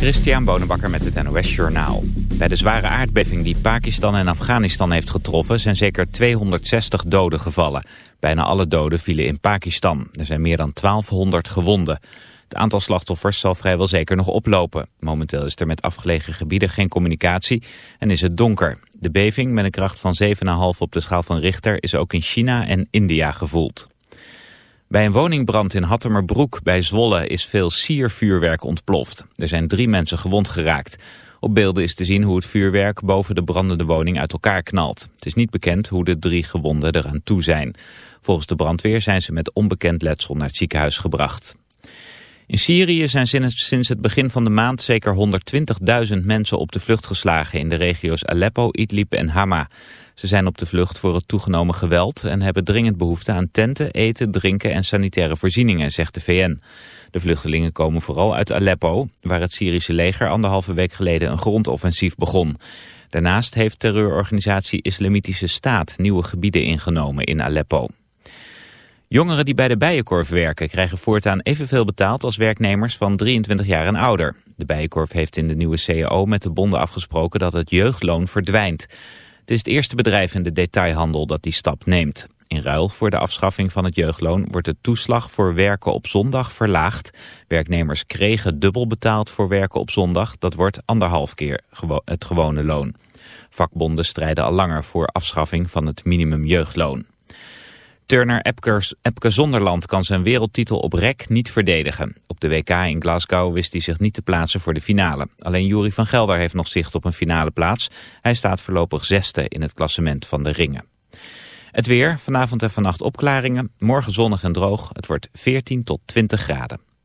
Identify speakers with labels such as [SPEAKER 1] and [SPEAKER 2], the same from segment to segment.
[SPEAKER 1] Christian Bonenbakker met het NOS Journaal. Bij de zware aardbeving die Pakistan en Afghanistan heeft getroffen... zijn zeker 260 doden gevallen. Bijna alle doden vielen in Pakistan. Er zijn meer dan 1200 gewonden. Het aantal slachtoffers zal vrijwel zeker nog oplopen. Momenteel is er met afgelegen gebieden geen communicatie en is het donker. De beving met een kracht van 7,5 op de schaal van Richter... is ook in China en India gevoeld. Bij een woningbrand in Hattemerbroek bij Zwolle is veel siervuurwerk ontploft. Er zijn drie mensen gewond geraakt. Op beelden is te zien hoe het vuurwerk boven de brandende woning uit elkaar knalt. Het is niet bekend hoe de drie gewonden eraan toe zijn. Volgens de brandweer zijn ze met onbekend letsel naar het ziekenhuis gebracht. In Syrië zijn sinds het begin van de maand zeker 120.000 mensen op de vlucht geslagen in de regio's Aleppo, Idlib en Hama. Ze zijn op de vlucht voor het toegenomen geweld en hebben dringend behoefte aan tenten, eten, drinken en sanitaire voorzieningen, zegt de VN. De vluchtelingen komen vooral uit Aleppo, waar het Syrische leger anderhalve week geleden een grondoffensief begon. Daarnaast heeft terreurorganisatie Islamitische Staat nieuwe gebieden ingenomen in Aleppo. Jongeren die bij de Bijenkorf werken krijgen voortaan evenveel betaald als werknemers van 23 jaar en ouder. De Bijenkorf heeft in de nieuwe CAO met de bonden afgesproken dat het jeugdloon verdwijnt. Het is het eerste bedrijf in de detailhandel dat die stap neemt. In ruil voor de afschaffing van het jeugdloon wordt de toeslag voor werken op zondag verlaagd. Werknemers kregen dubbel betaald voor werken op zondag. Dat wordt anderhalf keer het gewone loon. Vakbonden strijden al langer voor afschaffing van het minimum jeugdloon. Turner Epke Zonderland kan zijn wereldtitel op rek niet verdedigen. Op de WK in Glasgow wist hij zich niet te plaatsen voor de finale. Alleen Jury van Gelder heeft nog zicht op een finale plaats. Hij staat voorlopig zesde in het klassement van de ringen. Het weer, vanavond en vannacht opklaringen. Morgen zonnig en droog. Het wordt 14 tot 20 graden.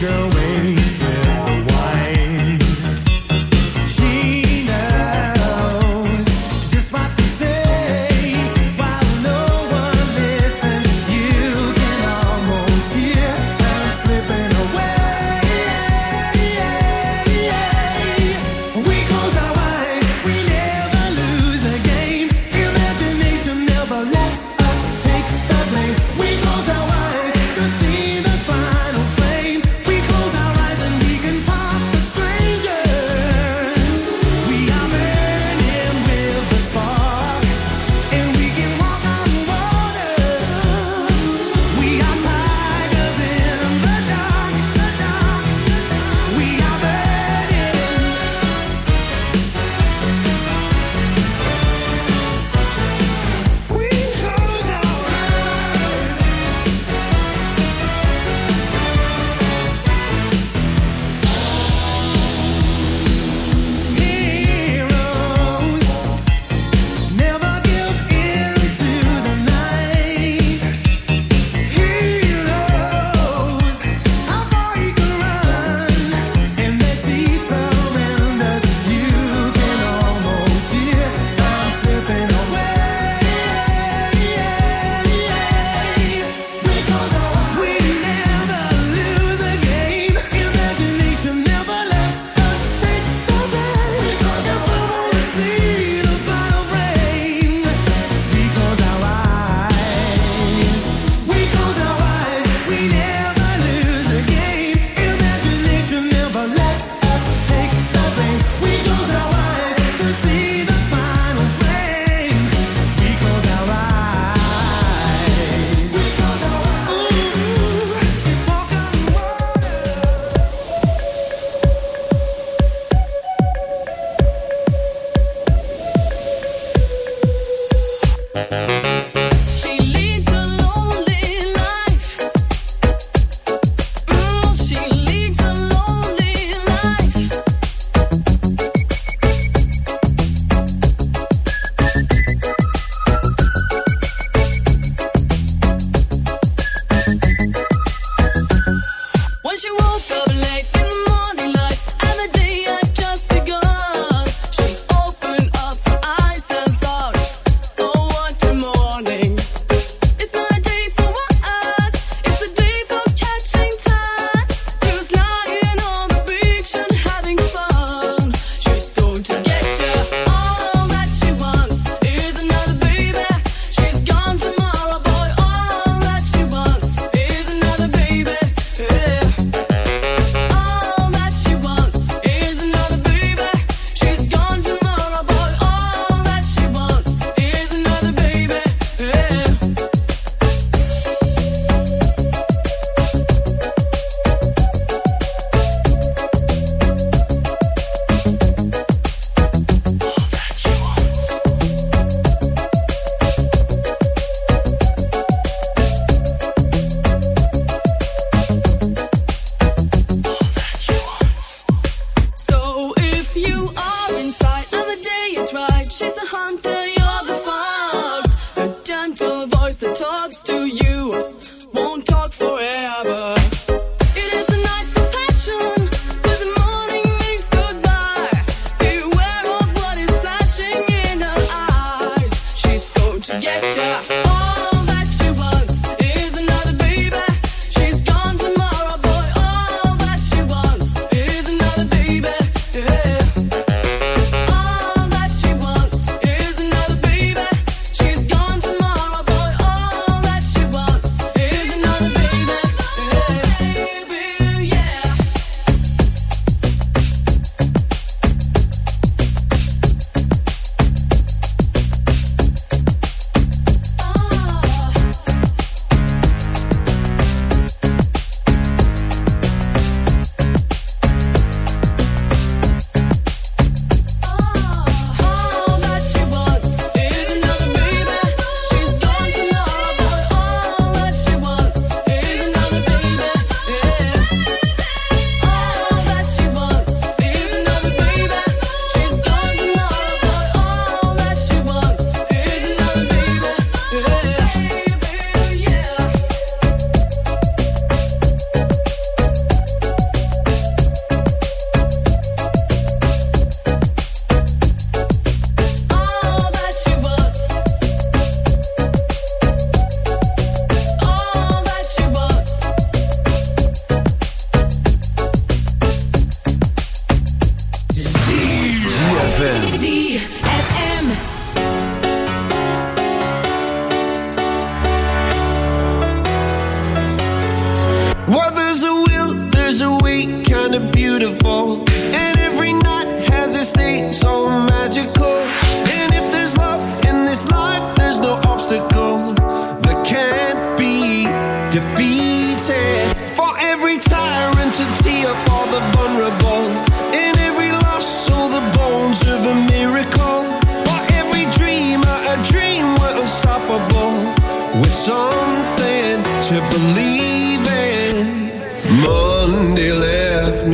[SPEAKER 2] girl ways.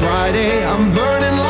[SPEAKER 3] Friday, I'm burning like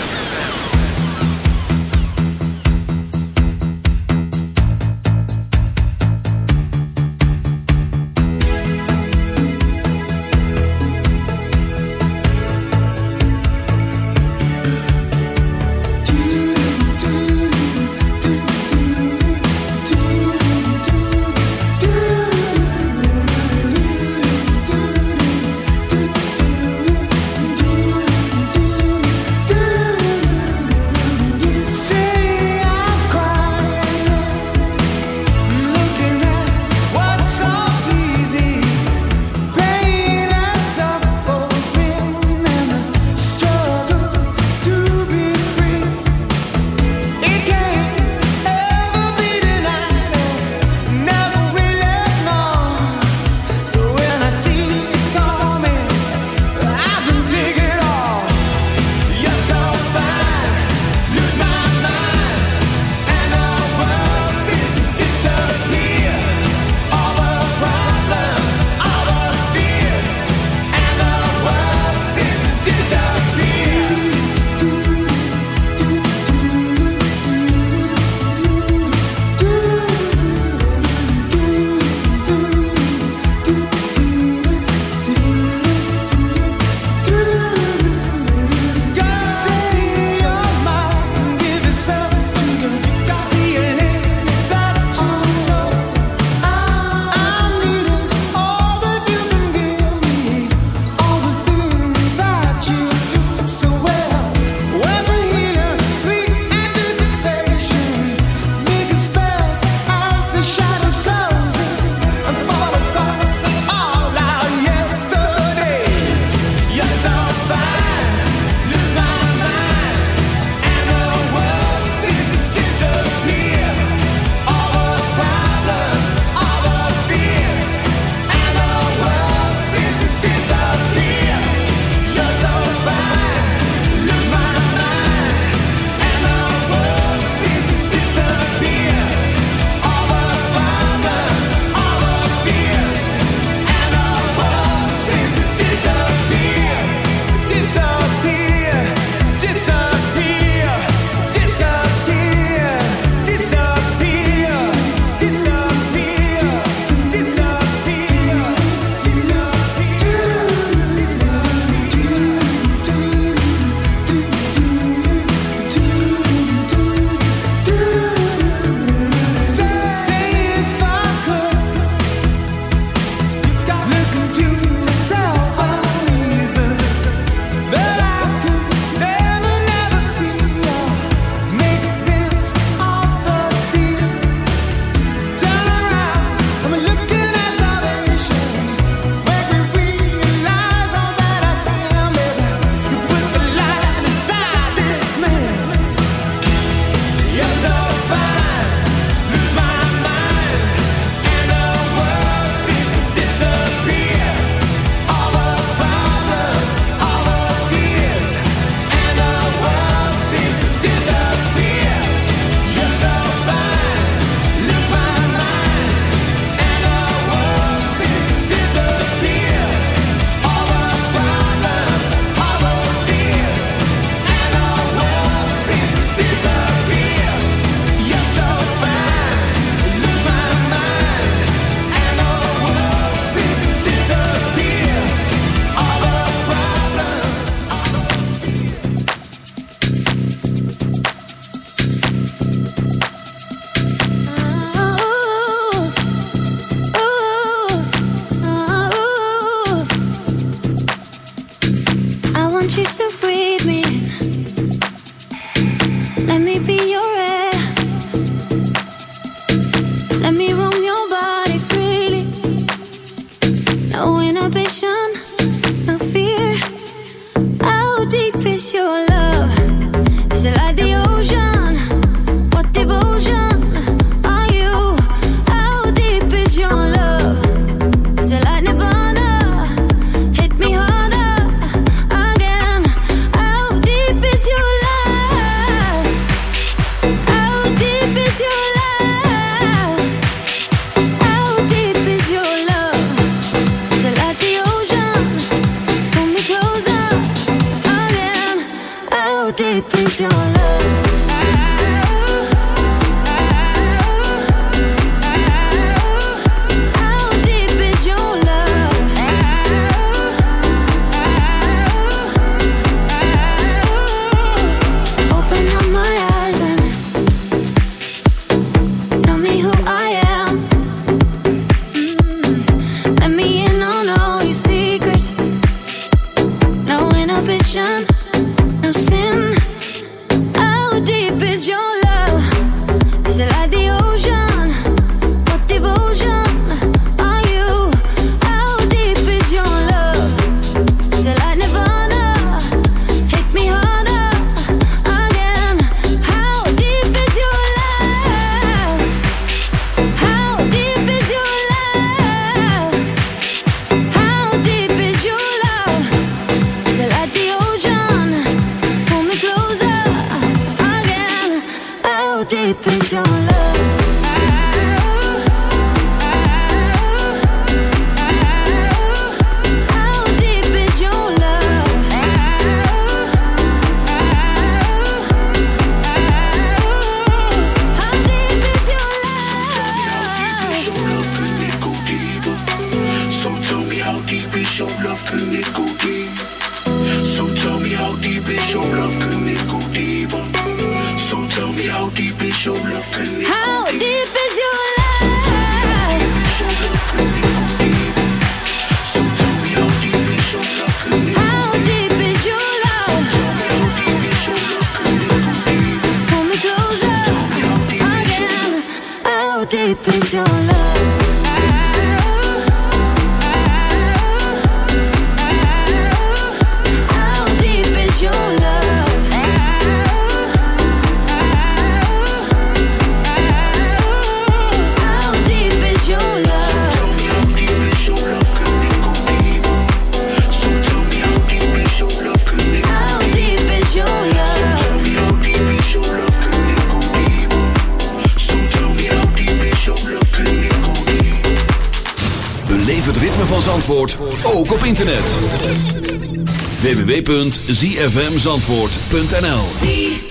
[SPEAKER 3] www.zfmzandvoort.nl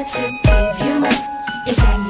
[SPEAKER 4] had to give you my,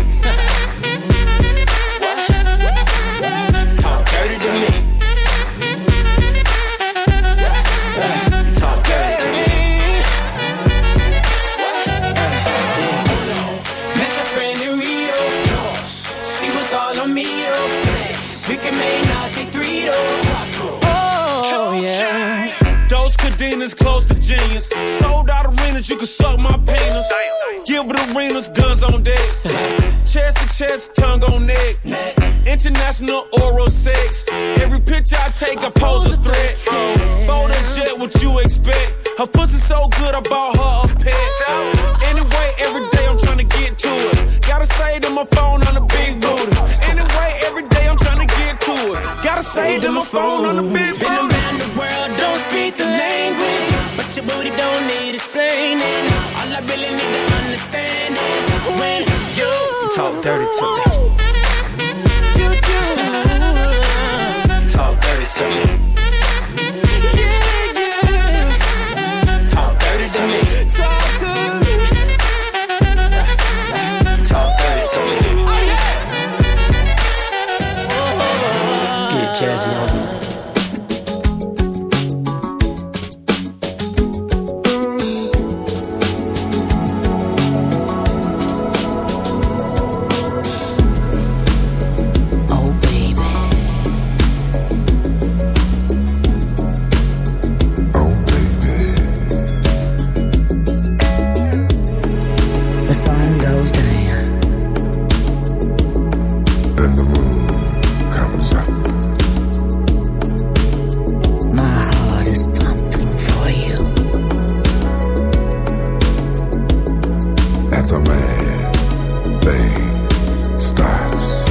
[SPEAKER 5] thing starts.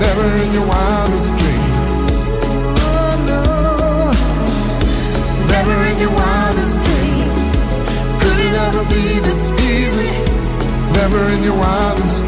[SPEAKER 6] Never in your wildest dreams. Oh no. Never in your wildest dreams. Could it ever be this easy?
[SPEAKER 5] Never in your wildest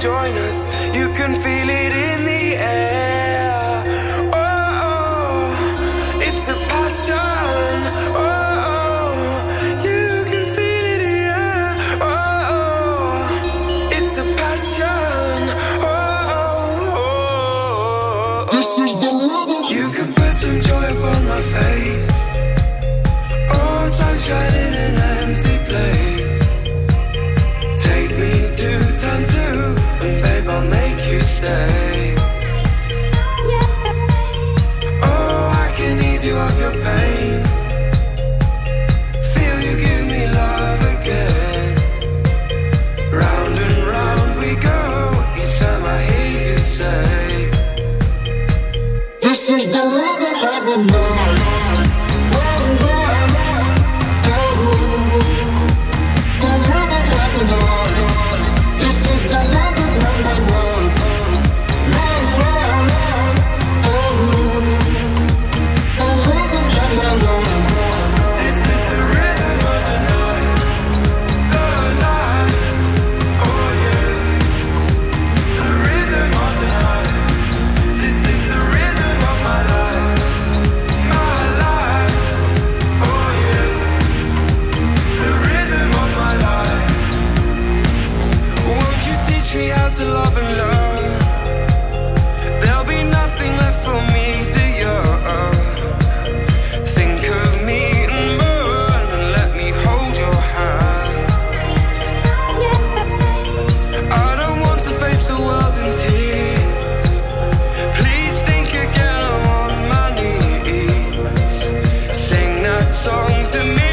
[SPEAKER 7] join us. You can feel it in the day. song to me.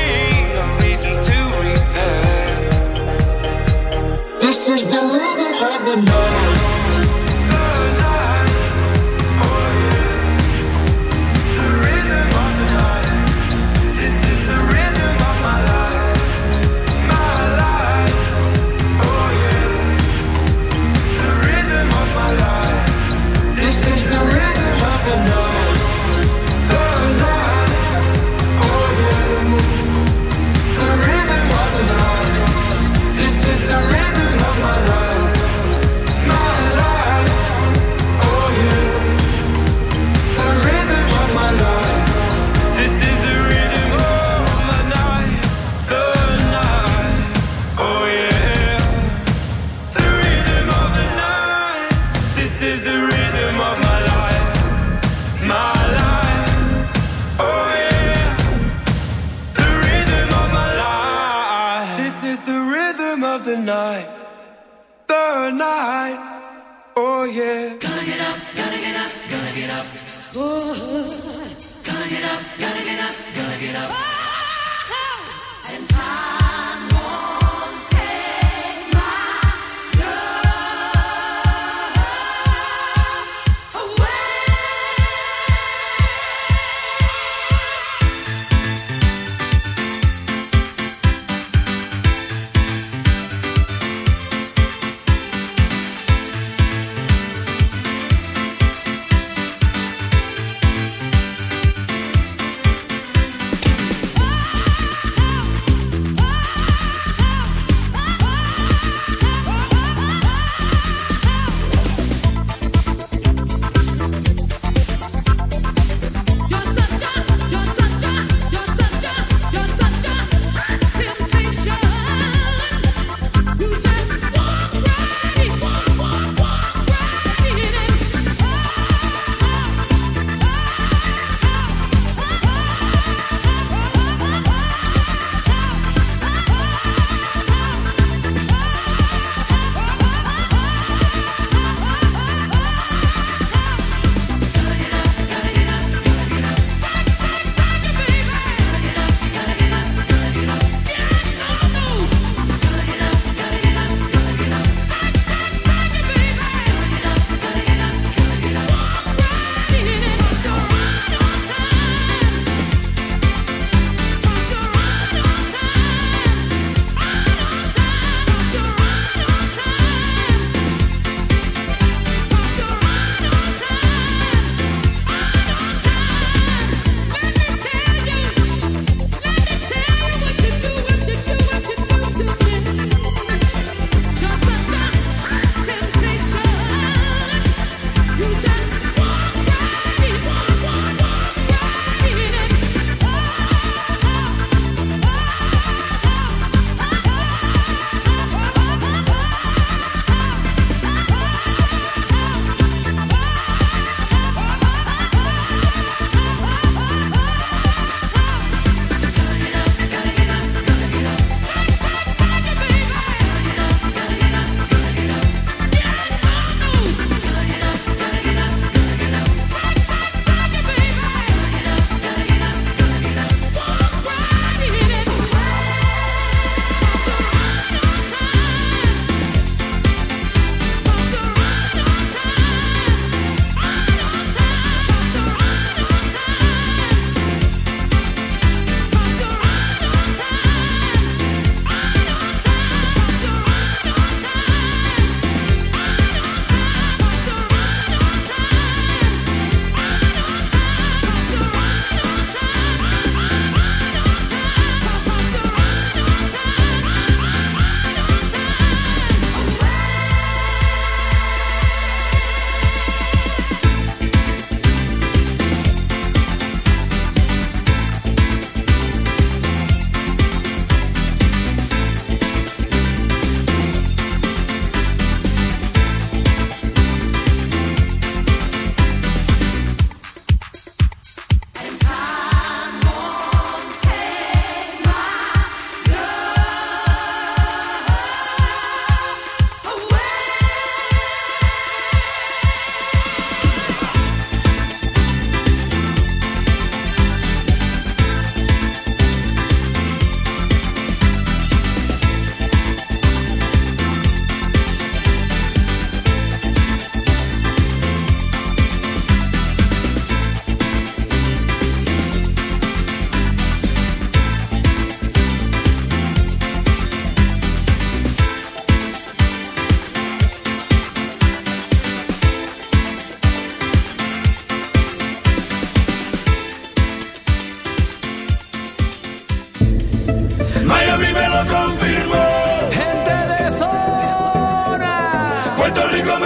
[SPEAKER 8] Puerto Rico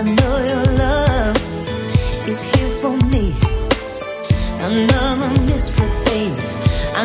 [SPEAKER 4] I know your love is here for me. Another mystery, baby. I